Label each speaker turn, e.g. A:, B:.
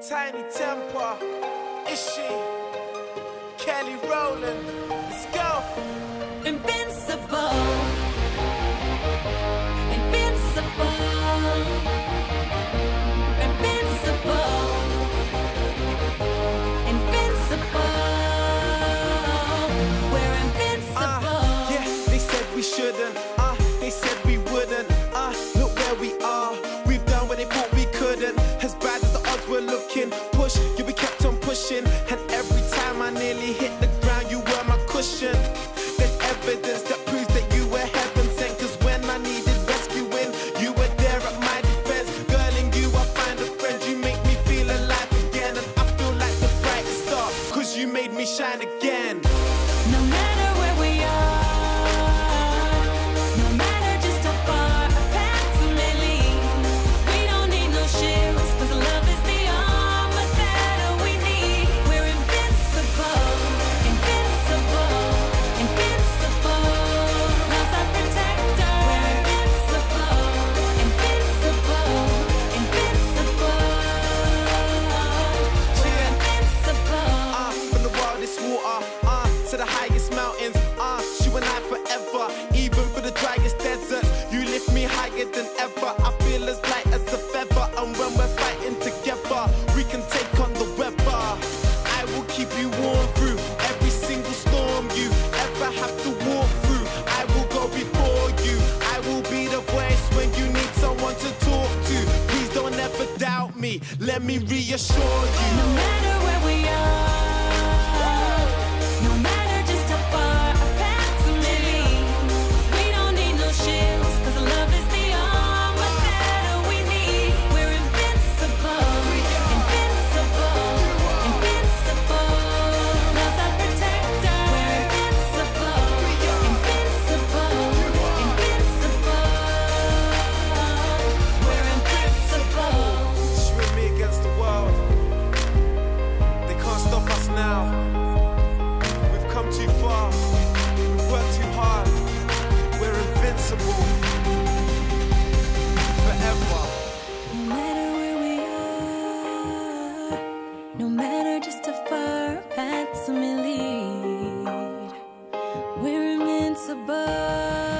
A: Tinie Tempah, is she? Kelly Rowland, let's go. shine again. wherever. I feel as light as a feather, and when we're fighting together, we can take on the weather. I will keep you warm through every single storm you ever have to walk through. I will go before you. I will be the voice when you need someone to talk to. Please don't ever doubt me. Let me reassure you.
B: No better just to far paths me lead. We're invincible.